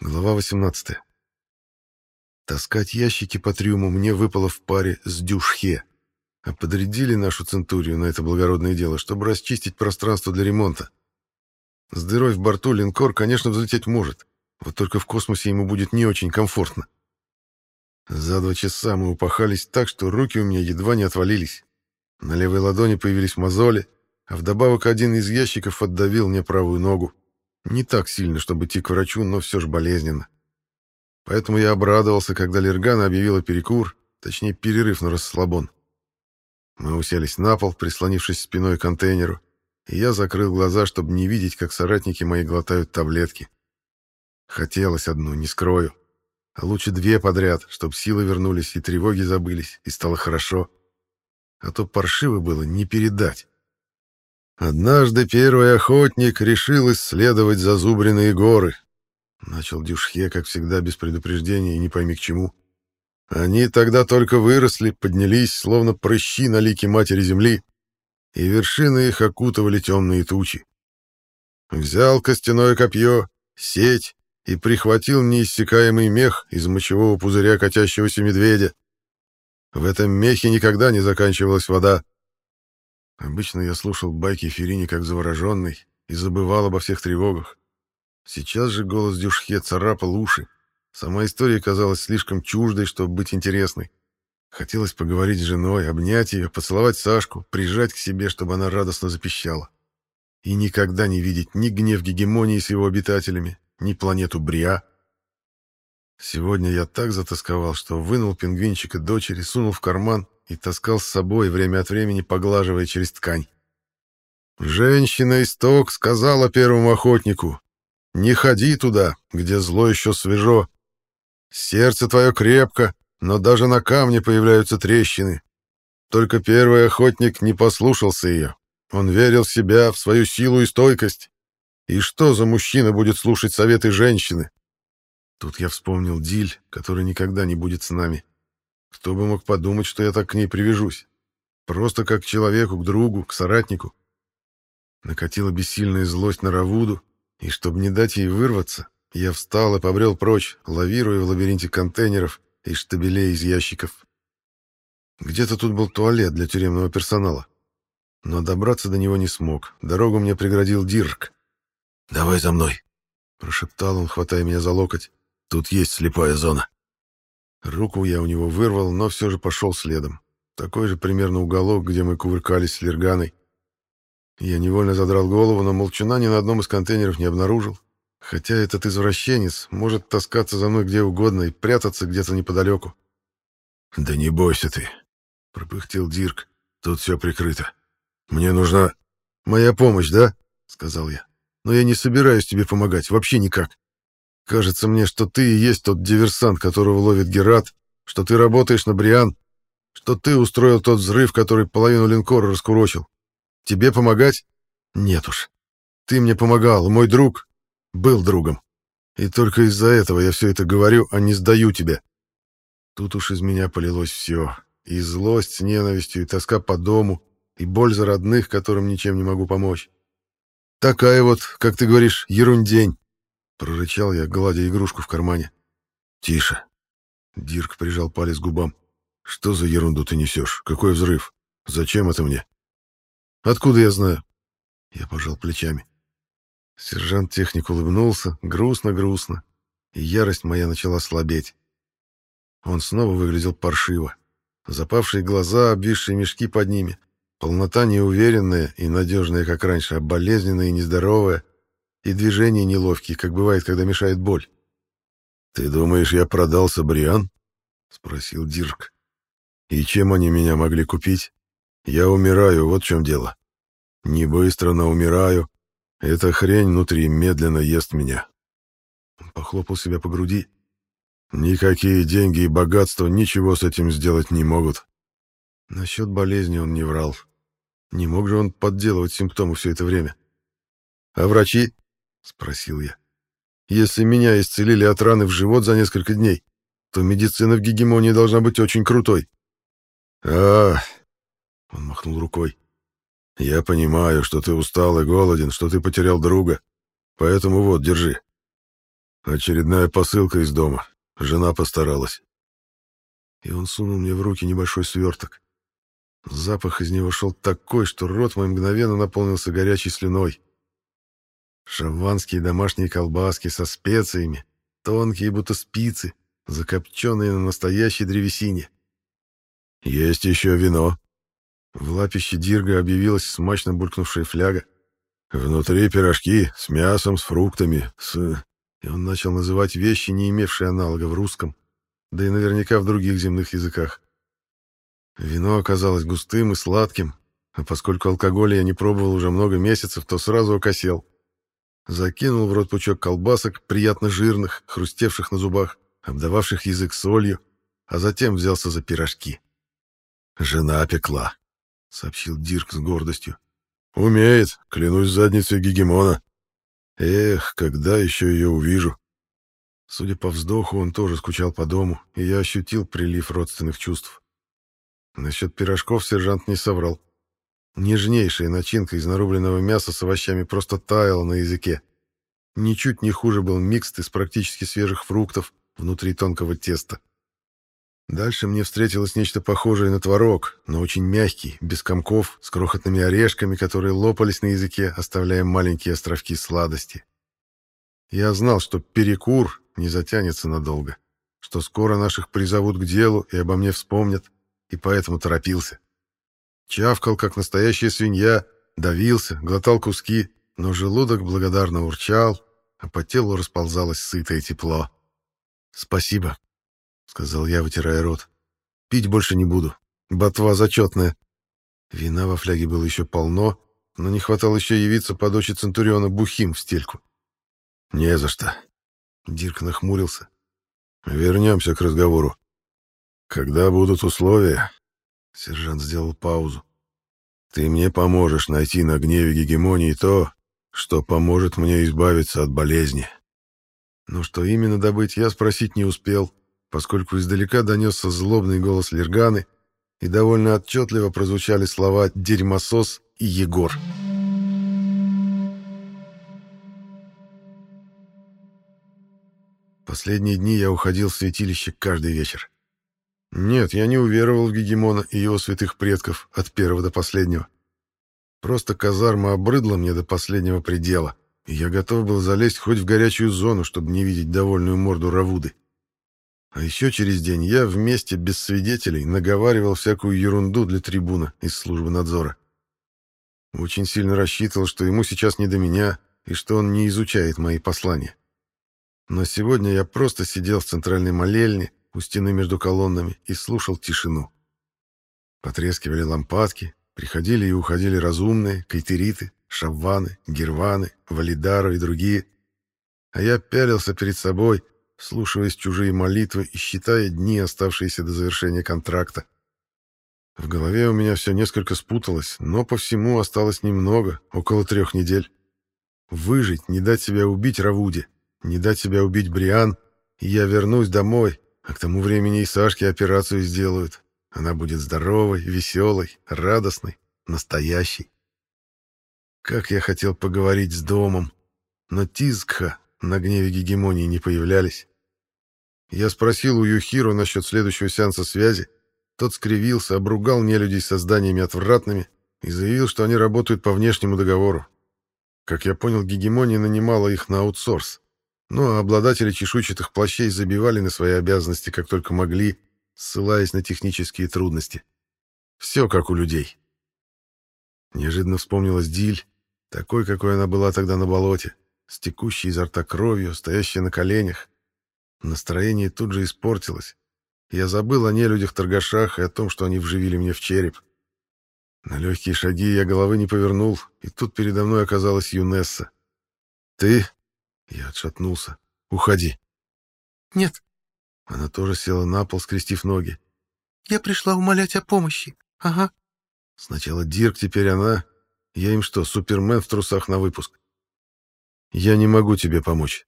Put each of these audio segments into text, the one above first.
Глава 18. Таскать ящики по трюму мне выпало в паре с дюшхе, а подрядили нашу центурию на это благородное дело, чтобы расчистить пространство для ремонта. С дырой в борту линкор, конечно, взлететь может, вот только в космосе ему будет не очень комфортно. За два часа мы упахались так, что руки у меня едва не отвалились. На левой ладони появились мозоли, а вдобавок один из ящиков отдавил мне правую ногу. Не так сильно, чтобы идти к врачу, но все же болезненно. Поэтому я обрадовался, когда Лергана объявила перекур, точнее, перерыв на расслабон. Мы уселись на пол, прислонившись спиной к контейнеру, и я закрыл глаза, чтобы не видеть, как соратники мои глотают таблетки. Хотелось одну, не скрою. А лучше две подряд, чтобы силы вернулись и тревоги забылись, и стало хорошо. А то паршиво было не передать. Однажды первый охотник решил исследовать зазубренные горы. Начал Дюшхе, как всегда, без предупреждения и не пойми к чему. Они тогда только выросли, поднялись, словно прыщи на лике матери земли, и вершины их окутывали темные тучи. Взял костяное копье, сеть и прихватил неиссякаемый мех из мочевого пузыря катящегося медведя. В этом мехе никогда не заканчивалась вода, Обычно я слушал байки Ферини как завороженный и забывал обо всех тревогах. Сейчас же голос Дюшхе царапал уши. Сама история казалась слишком чуждой, чтобы быть интересной. Хотелось поговорить с женой, обнять ее, поцеловать Сашку, прижать к себе, чтобы она радостно запищала. И никогда не видеть ни гнев гегемонии с его обитателями, ни планету Бриа. Сегодня я так затасковал, что вынул пингвинчика дочери, сунул в карман и таскал с собой, время от времени поглаживая через ткань. Женщина-исток сказала первому охотнику, «Не ходи туда, где зло еще свежо. Сердце твое крепко, но даже на камне появляются трещины. Только первый охотник не послушался ее. Он верил в себя, в свою силу и стойкость. И что за мужчина будет слушать советы женщины? Тут я вспомнил Диль, который никогда не будет с нами. Кто бы мог подумать, что я так к ней привяжусь? Просто как к человеку, к другу, к соратнику. Накатила бессильная злость на Равуду, и чтобы не дать ей вырваться, я встал и побрел прочь, лавируя в лабиринте контейнеров и штабелей из ящиков. Где-то тут был туалет для тюремного персонала. Но добраться до него не смог. Дорогу мне преградил Дирк. «Давай за мной», — прошептал он, хватая меня за локоть. «Тут есть слепая зона». Руку я у него вырвал, но все же пошел следом. Такой же примерно уголок, где мы кувыркались с Лерганой. Я невольно задрал голову, но молчуна ни на одном из контейнеров не обнаружил. Хотя этот извращенец может таскаться за мной где угодно и прятаться где-то неподалеку. «Да не бойся ты», — пропыхтел Дирк. «Тут все прикрыто. Мне нужна...» «Моя помощь, да?» — сказал я. «Но я не собираюсь тебе помогать, вообще никак. Кажется мне, что ты и есть тот диверсант, которого ловит Герат, что ты работаешь на Бриан, что ты устроил тот взрыв, который половину линкора раскурочил. Тебе помогать? Нет уж. Ты мне помогал, мой друг был другом. И только из-за этого я все это говорю, а не сдаю тебя. Тут уж из меня полилось все. И злость с ненавистью, и тоска по дому, и боль за родных, которым ничем не могу помочь. Такая вот, как ты говоришь, ерундень. Прорычал я, гладя игрушку в кармане. «Тише!» Дирк прижал палец к губам. «Что за ерунду ты несешь? Какой взрыв? Зачем это мне?» «Откуда я знаю?» Я пожал плечами. Сержант-техник улыбнулся, грустно-грустно, и ярость моя начала слабеть. Он снова выглядел паршиво. Запавшие глаза, обвисшие мешки под ними, полнота неуверенная и надежная, как раньше, а болезненная и нездоровая, и движения неловкие, как бывает, когда мешает боль. «Ты думаешь, я продался, Бриан?» — спросил Дирк. «И чем они меня могли купить? Я умираю, вот в чем дело. Не быстро, но умираю. Эта хрень внутри медленно ест меня». Он похлопал себя по груди. «Никакие деньги и богатство ничего с этим сделать не могут». Насчет болезни он не врал. Не мог же он подделывать симптомы все это время. «А врачи?» — спросил я. «Если меня исцелили от раны в живот за несколько дней, то медицина в гегемонии должна быть очень крутой». «А...» — он махнул рукой. «Я понимаю, что ты устал и голоден, что ты потерял друга. Поэтому вот, держи». Очередная посылка из дома. Жена постаралась. И он сунул мне в руки небольшой сверток. Запах из него шел такой, что рот мой мгновенно наполнился горячей слюной. Шаванские домашние колбаски со специями, тонкие, будто спицы, закопченные на настоящей древесине. «Есть еще вино». В лапище Дирга объявилась смачно булькнувшая фляга. «Внутри пирожки с мясом, с фруктами, с...» И он начал называть вещи, не имевшие аналога в русском, да и наверняка в других земных языках. Вино оказалось густым и сладким, а поскольку алкоголя я не пробовал уже много месяцев, то сразу окосел. Закинул в рот пучок колбасок, приятно жирных, хрустевших на зубах, обдававших язык солью, а затем взялся за пирожки. «Жена пекла», — сообщил Дирк с гордостью. «Умеет, клянусь задницей гегемона. Эх, когда еще ее увижу?» Судя по вздоху, он тоже скучал по дому, и я ощутил прилив родственных чувств. Насчет пирожков сержант не соврал. Нежнейшая начинка из нарубленного мяса с овощами просто таяла на языке. Ничуть не хуже был микс из практически свежих фруктов внутри тонкого теста. Дальше мне встретилось нечто похожее на творог, но очень мягкий, без комков, с крохотными орешками, которые лопались на языке, оставляя маленькие островки сладости. Я знал, что перекур не затянется надолго, что скоро наших призовут к делу и обо мне вспомнят, и поэтому торопился. Чавкал, как настоящая свинья, давился, глотал куски, но желудок благодарно урчал, а по телу расползалось сытое тепло. «Спасибо», — сказал я, вытирая рот. «Пить больше не буду. Ботва зачетная». Вина во фляге было еще полно, но не хватало еще явиться по дочи Центуриона бухим в стельку. «Не за что». Дирк нахмурился. «Вернемся к разговору. Когда будут условия...» Сержант сделал паузу. «Ты мне поможешь найти на гневе гегемонии то, что поможет мне избавиться от болезни». Но что именно добыть, я спросить не успел, поскольку издалека донесся злобный голос Лерганы, и довольно отчетливо прозвучали слова «дерьмосос» и «Егор». Последние дни я уходил в святилище каждый вечер. Нет, я не уверовал в Гегемона и его святых предков от первого до последнего. Просто казарма обрыдла мне до последнего предела, и я готов был залезть хоть в горячую зону, чтобы не видеть довольную морду Равуды. А еще через день я вместе, без свидетелей, наговаривал всякую ерунду для трибуна из службы надзора. Очень сильно рассчитывал, что ему сейчас не до меня, и что он не изучает мои послания. Но сегодня я просто сидел в центральной молельне, у стены между колоннами и слушал тишину. Потрескивали лампадки, приходили и уходили разумные, кайтериты, шавваны, герваны, валидару и другие. А я пялился перед собой, слушаясь чужие молитвы и считая дни, оставшиеся до завершения контракта. В голове у меня все несколько спуталось, но по всему осталось немного, около трех недель. Выжить, не дать себя убить Равуде, не дать себя убить Бриан, и я вернусь домой, а к тому времени и Сашке операцию сделают. Она будет здоровой, веселой, радостной, настоящей. Как я хотел поговорить с домом, но Тизкха на гневе гегемонии не появлялись. Я спросил у Юхиру насчет следующего сеанса связи. Тот скривился, обругал нелюдей созданиями отвратными и заявил, что они работают по внешнему договору. Как я понял, гегемония нанимала их на аутсорс. Ну а обладатели чешуйчатых плащей забивали на свои обязанности как только могли, ссылаясь на технические трудности. Все как у людей. Неожиданно вспомнилась Диль, такой, какой она была тогда на болоте, с текущей изо рта кровью, стоящей на коленях. Настроение тут же испортилось. Я забыл о нелюдях-торгашах и о том, что они вживили мне в череп. На легкие шаги я головы не повернул, и тут передо мной оказалась Юнесса. «Ты?» Я отшатнулся. «Уходи». «Нет». Она тоже села на пол, скрестив ноги. «Я пришла умолять о помощи. Ага». Сначала Дирк, теперь она. Я им что, супермен в трусах на выпуск? Я не могу тебе помочь.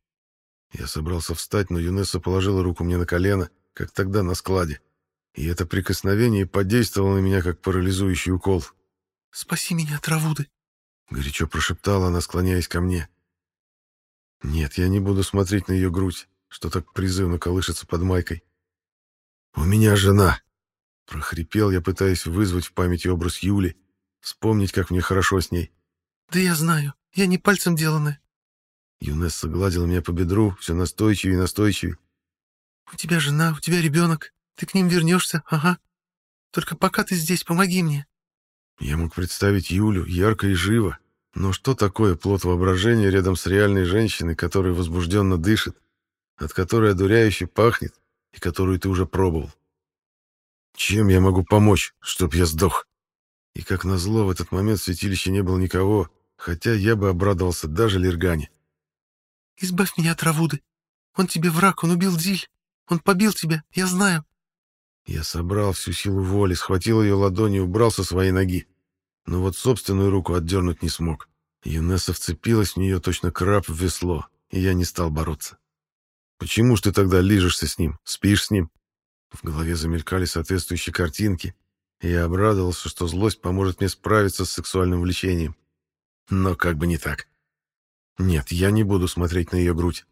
Я собрался встать, но Юнесса положила руку мне на колено, как тогда на складе. И это прикосновение подействовало на меня, как парализующий укол. «Спаси меня от Равуды», — горячо прошептала она, склоняясь ко мне. Нет, я не буду смотреть на ее грудь, что так призывно колышется под майкой. «У меня жена!» — прохрипел я, пытаясь вызвать в памяти образ Юли, вспомнить, как мне хорошо с ней. «Да я знаю, я не пальцем деланная». Юнесса гладила меня по бедру, все настойчивее и настойчивее. «У тебя жена, у тебя ребенок. Ты к ним вернешься, ага. Только пока ты здесь, помоги мне». Я мог представить Юлю ярко и живо, но что такое плод воображения рядом с реальной женщиной, которая возбужденно дышит, от которой одуряюще пахнет и которую ты уже пробовал? Чем я могу помочь, чтоб я сдох? И как назло, в этот момент в святилище не было никого, хотя я бы обрадовался даже Лергане. «Избавь меня от Равуды. Он тебе враг, он убил Диль. Он побил тебя, я знаю». Я собрал всю силу воли, схватил ее ладони и убрал со своей ноги. Но вот собственную руку отдернуть не смог. Юнесса вцепилась в нее точно краб в весло, и я не стал бороться. «Почему ж ты тогда лижешься с ним, спишь с ним?» В голове замелькали соответствующие картинки, и я обрадовался, что злость поможет мне справиться с сексуальным влечением. Но как бы не так. Нет, я не буду смотреть на ее грудь.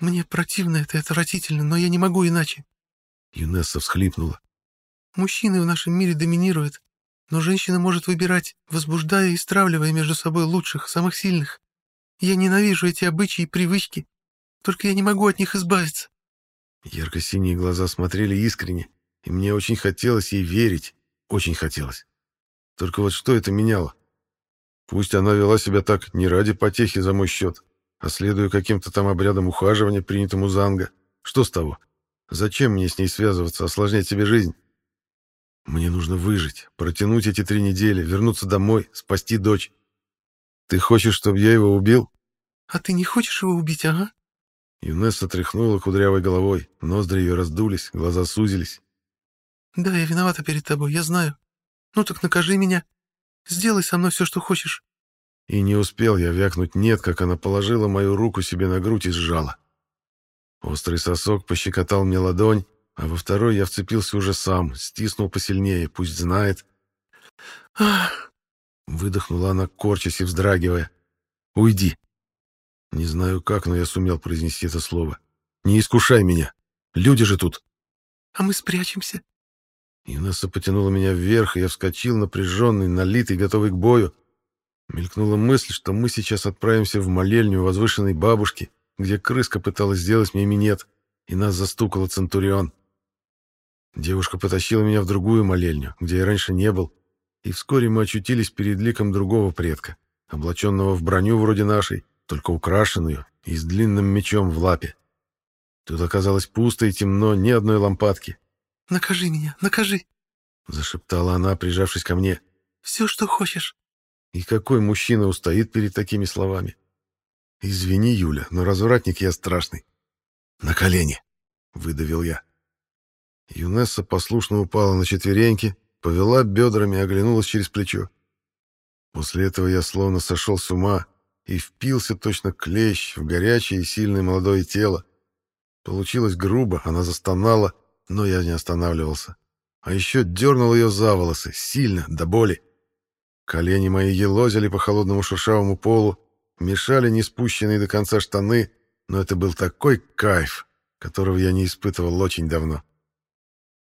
«Мне противно это отвратительно, но я не могу иначе». Юнесса всхлипнула. «Мужчины в нашем мире доминируют, но женщина может выбирать, возбуждая и стравливая между собой лучших, самых сильных. Я ненавижу эти обычаи и привычки, только я не могу от них избавиться». Ярко-синие глаза смотрели искренне, и мне очень хотелось ей верить, очень хотелось. Только вот что это меняло? Пусть она вела себя так не ради потехи за мой счет, а следуя каким-то там обрядам ухаживания, принятому Занга. Что с того? Зачем мне с ней связываться, осложнять себе жизнь? Мне нужно выжить, протянуть эти три недели, вернуться домой, спасти дочь. Ты хочешь, чтобы я его убил? А ты не хочешь его убить, ага? Юнесса тряхнула кудрявой головой, ноздри ее раздулись, глаза сузились. Да, я виновата перед тобой, я знаю. Ну так накажи меня. Сделай со мной все, что хочешь». И не успел я вякнуть «нет», как она положила мою руку себе на грудь и сжала. Острый сосок пощекотал мне ладонь, а во второй я вцепился уже сам, стиснул посильнее, пусть знает. «Ах!» — выдохнула она, корчась и вздрагивая. «Уйди!» Не знаю как, но я сумел произнести это слово. «Не искушай меня! Люди же тут!» «А мы спрячемся!» Инесса потянула меня вверх, и я вскочил, напряженный, налитый, готовый к бою. Мелькнула мысль, что мы сейчас отправимся в молельню возвышенной бабушки, где крыска пыталась сделать мне минет, и нас застукала Центурион. Девушка потащила меня в другую молельню, где я раньше не был, и вскоре мы очутились перед ликом другого предка, облаченного в броню вроде нашей, только украшенную и с длинным мечом в лапе. Тут оказалось пусто и темно, ни одной лампадки. Накажи меня, накажи!» — зашептала она, прижавшись ко мне. «Все, что хочешь». И какой мужчина устоит перед такими словами? «Извини, Юля, но развратник я страшный». «На колени!» — выдавил я. Юнесса послушно упала на четвереньки, повела бедрами и оглянулась через плечо. После этого я словно сошел с ума и впился точно клещ в горячее и сильное молодое тело. Получилось грубо, она застонала, но я не останавливался. А еще дернул ее за волосы, сильно, до боли. Колени мои елозили по холодному шершавому полу, мешали не спущенные до конца штаны, но это был такой кайф, которого я не испытывал очень давно.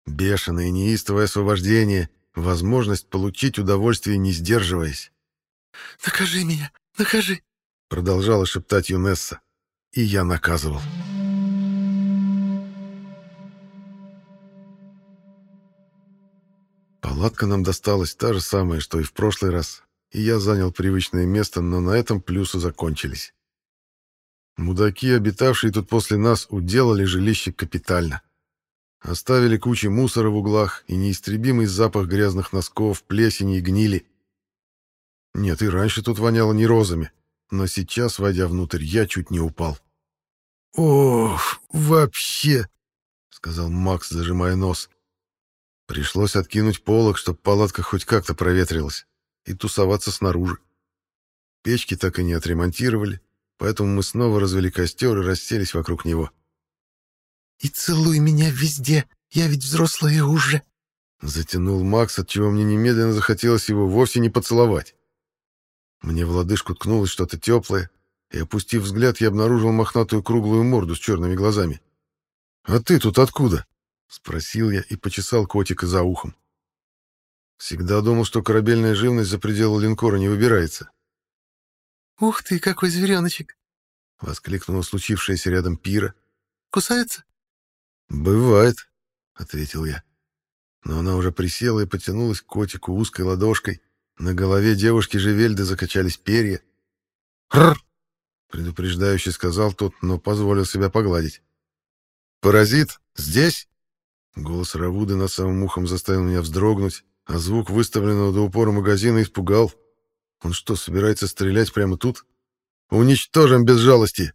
Бешеное неистовое освобождение, возможность получить удовольствие, не сдерживаясь. «Накажи меня, накажи!» Продолжала шептать Юнесса, и я наказывал. Палатка нам досталась та же самая, что и в прошлый раз, и я занял привычное место, но на этом плюсы закончились. Мудаки, обитавшие тут после нас, уделали жилище капитально. Оставили кучи мусора в углах и неистребимый запах грязных носков, плесени и гнили. Нет, и раньше тут воняло не розами, но сейчас, войдя внутрь, я чуть не упал. «Ох, вообще!» — сказал Макс, зажимая нос. Пришлось откинуть полог, чтобы палатка хоть как-то проветрилась, и тусоваться снаружи. Печки так и не отремонтировали, поэтому мы снова развели костер и расселись вокруг него. «И целуй меня везде, я ведь взрослая уже!» Затянул Макс, отчего мне немедленно захотелось его вовсе не поцеловать. Мне в лодыжку ткнулось что-то теплое, и, опустив взгляд, я обнаружил мохнатую круглую морду с черными глазами. «А ты тут откуда?» — спросил я и почесал котика за ухом. Всегда думал, что корабельная живность за пределы линкора не выбирается. «Ух ты, какой звереночек!» — воскликнула случившаяся рядом пира. «Кусается?» «Бывает», — ответил я. Но она уже присела и потянулась к котику узкой ладошкой. На голове девушки Живельды закачались перья. «Хррр!» — предупреждающе сказал тот, но позволил себя погладить. «Паразит? Здесь?» Голос Равуды над самым ухом заставил меня вздрогнуть, а звук выставленного до упора магазина испугал. Он что, собирается стрелять прямо тут? Уничтожим без жалости.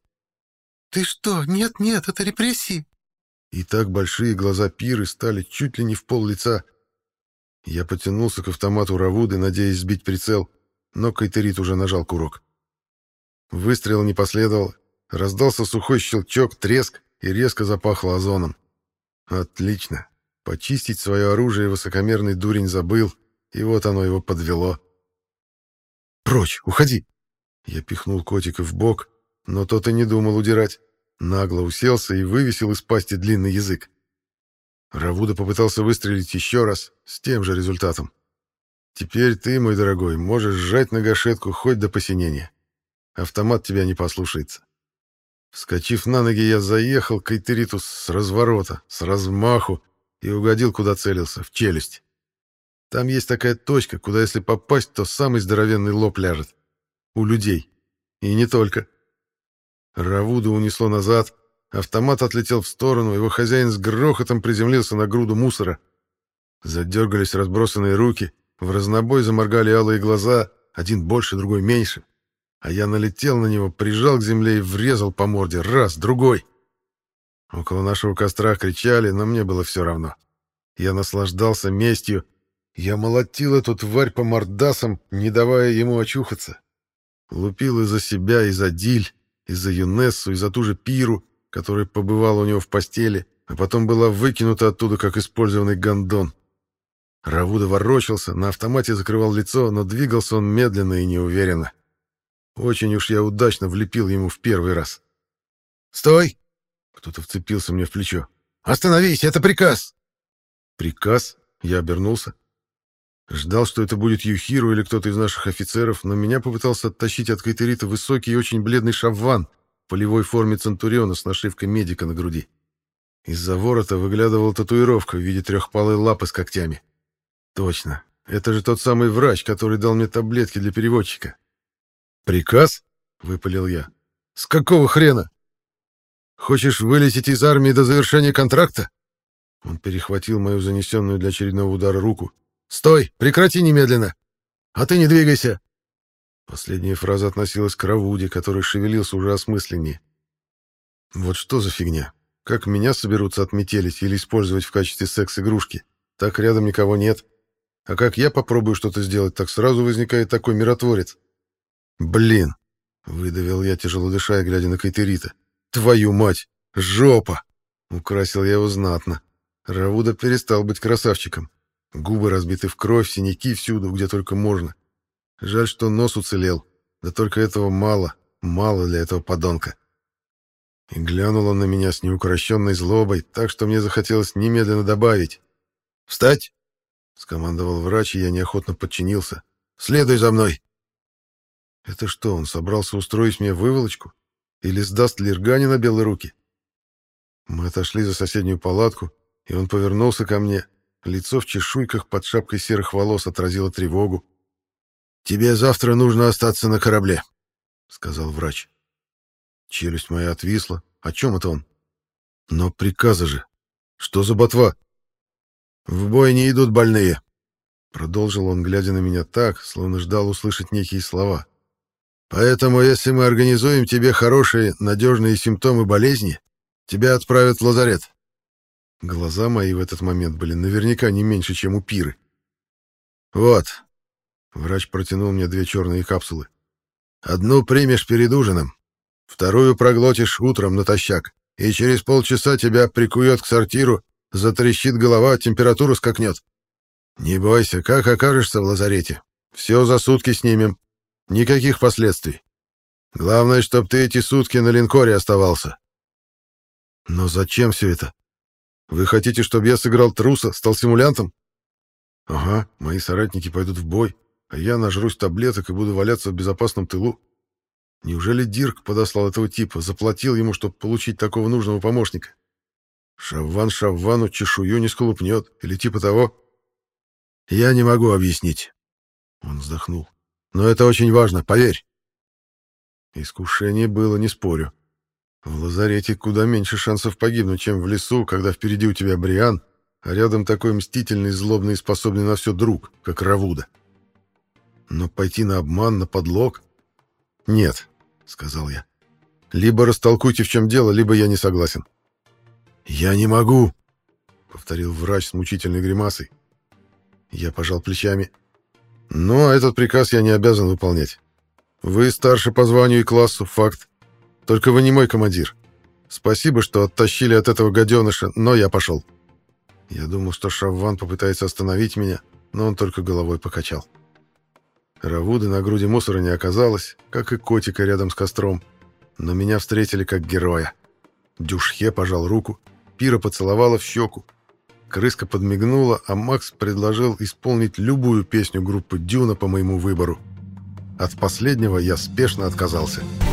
Ты что? Нет, нет, это репрессии. И так большие глаза Пиры стали чуть ли не в пол лица. Я потянулся к автомату Равуды, надеясь сбить прицел, но Кайтерит уже нажал курок. Выстрела не последовало. Раздался сухой щелчок, треск, и резко запахло озоном. Отлично. Почистить свое оружие высокомерный дурень забыл, и вот оно его подвело. «Прочь, уходи!» Я пихнул котика в бок, но тот и не думал удирать. Нагло уселся и вывесил из пасти длинный язык. Равуда попытался выстрелить еще раз, с тем же результатом. «Теперь ты, мой дорогой, можешь сжать на гашетку хоть до посинения. Автомат тебя не послушается». Вскочив на ноги, я заехал к Эйтериту с разворота, с размаху, и угодил, куда целился, в челюсть. Там есть такая точка, куда если попасть, то самый здоровенный лоб ляжет. У людей. И не только. Равуду унесло назад, автомат отлетел в сторону, его хозяин с грохотом приземлился на груду мусора. Задергались разбросанные руки, в разнобой заморгали алые глаза, один больше, другой меньше. А я налетел на него, прижал к земле и врезал по морде. Раз, другой. Около нашего костра кричали, но мне было все равно. Я наслаждался местью. Я молотил эту тварь по мордасам, не давая ему очухаться. Лупил и за себя, и за Диль, и за Юнессу, и за ту же Пиру, которая побывала у него в постели, а потом была выкинута оттуда, как использованный гондон. Равуда ворочался, на автомате закрывал лицо, но двигался он медленно и неуверенно. Очень уж я удачно влепил ему в первый раз. «Стой!» Кто-то вцепился мне в плечо. «Остановись! Это приказ!» «Приказ?» Я обернулся. Ждал, что это будет Юхиру или кто-то из наших офицеров, но меня попытался оттащить от Кайтерита высокий и очень бледный шавван в полевой форме Центуриона с нашивкой медика на груди. Из-за ворота выглядывала татуировка в виде трехпалой лапы с когтями. Точно. Это же тот самый врач, который дал мне таблетки для переводчика. «Приказ?» — выпалил я. «С какого хрена? Хочешь вылететь из армии до завершения контракта?» Он перехватил мою занесенную для очередного удара руку. «Стой! Прекрати немедленно! А ты не двигайся!» Последняя фраза относилась к Равуде, который шевелился уже осмысленнее. «Вот что за фигня? Как меня соберутся отметелить или использовать в качестве секс-игрушки? Так рядом никого нет. А как я попробую что-то сделать, так сразу возникает такой миротворец. «Блин!» — выдавил я, тяжело дыша, глядя на Кайтерита. «Твою мать! Жопа!» Украсил я его знатно. Равуда перестал быть красавчиком. Губы разбиты в кровь, синяки всюду, где только можно. Жаль, что нос уцелел. Да только этого мало, мало для этого подонка. И глянул он на меня с неукрощенной злобой, так что мне захотелось немедленно добавить. «Встать!» — скомандовал врач, и я неохотно подчинился. «Следуй за мной!» Это что, он собрался устроить мне выволочку? Или сдаст Лиргани на белые руки? Мы отошли за соседнюю палатку, и он повернулся ко мне. Лицо в чешуйках под шапкой серых волос отразило тревогу. «Тебе завтра нужно остаться на корабле», — сказал врач. Челюсть моя отвисла. О чем это он? Но приказы же. Что за ботва? В бой не идут больные. Продолжил он, глядя на меня так, словно ждал услышать некие слова. Поэтому, если мы организуем тебе хорошие, надежные симптомы болезни, тебя отправят в лазарет. Глаза мои в этот момент были наверняка не меньше, чем у пиры. Вот. Врач протянул мне две черные капсулы. Одну примешь перед ужином, вторую проглотишь утром натощак, и через полчаса тебя прикует к сортиру, затрещит голова, температура скакнет. Не бойся, как окажешься в лазарете. Все за сутки снимем. Никаких последствий. Главное, чтобы ты эти сутки на линкоре оставался. Но зачем все это? Вы хотите, чтобы я сыграл труса, стал симулянтом? Ага, мои соратники пойдут в бой, а я нажрусь таблеток и буду валяться в безопасном тылу. Неужели Дирк подослал этого типа, заплатил ему, чтобы получить такого нужного помощника? Шавван Шаввану чешую не сколупнет, или типа того? Я не могу объяснить. Он вздохнул. Но это очень важно, поверь. Искушение было, не спорю. В лазарете куда меньше шансов погибнуть, чем в лесу, когда впереди у тебя Бриан, а рядом такой мстительный, злобный и способный на все друг, как Равуда. Но пойти на обман, на подлог? Нет, — сказал я. Либо растолкуйте, в чем дело, либо я не согласен. Я не могу, — повторил врач с мучительной гримасой. Я пожал плечами. Но этот приказ я не обязан выполнять. Вы старше по званию и классу, факт. Только вы не мой командир. Спасибо, что оттащили от этого гаденыша, но я пошел. Я думал, что Шавван попытается остановить меня, но он только головой покачал. Равуды на груди мусора не оказалось, как и котика рядом с костром, но меня встретили как героя. Дюшхе пожал руку, Пира поцеловала в щеку. Крыска подмигнула, а Макс предложил исполнить любую песню группы «Дюна» по моему выбору. От последнего я спешно отказался. «Дюна»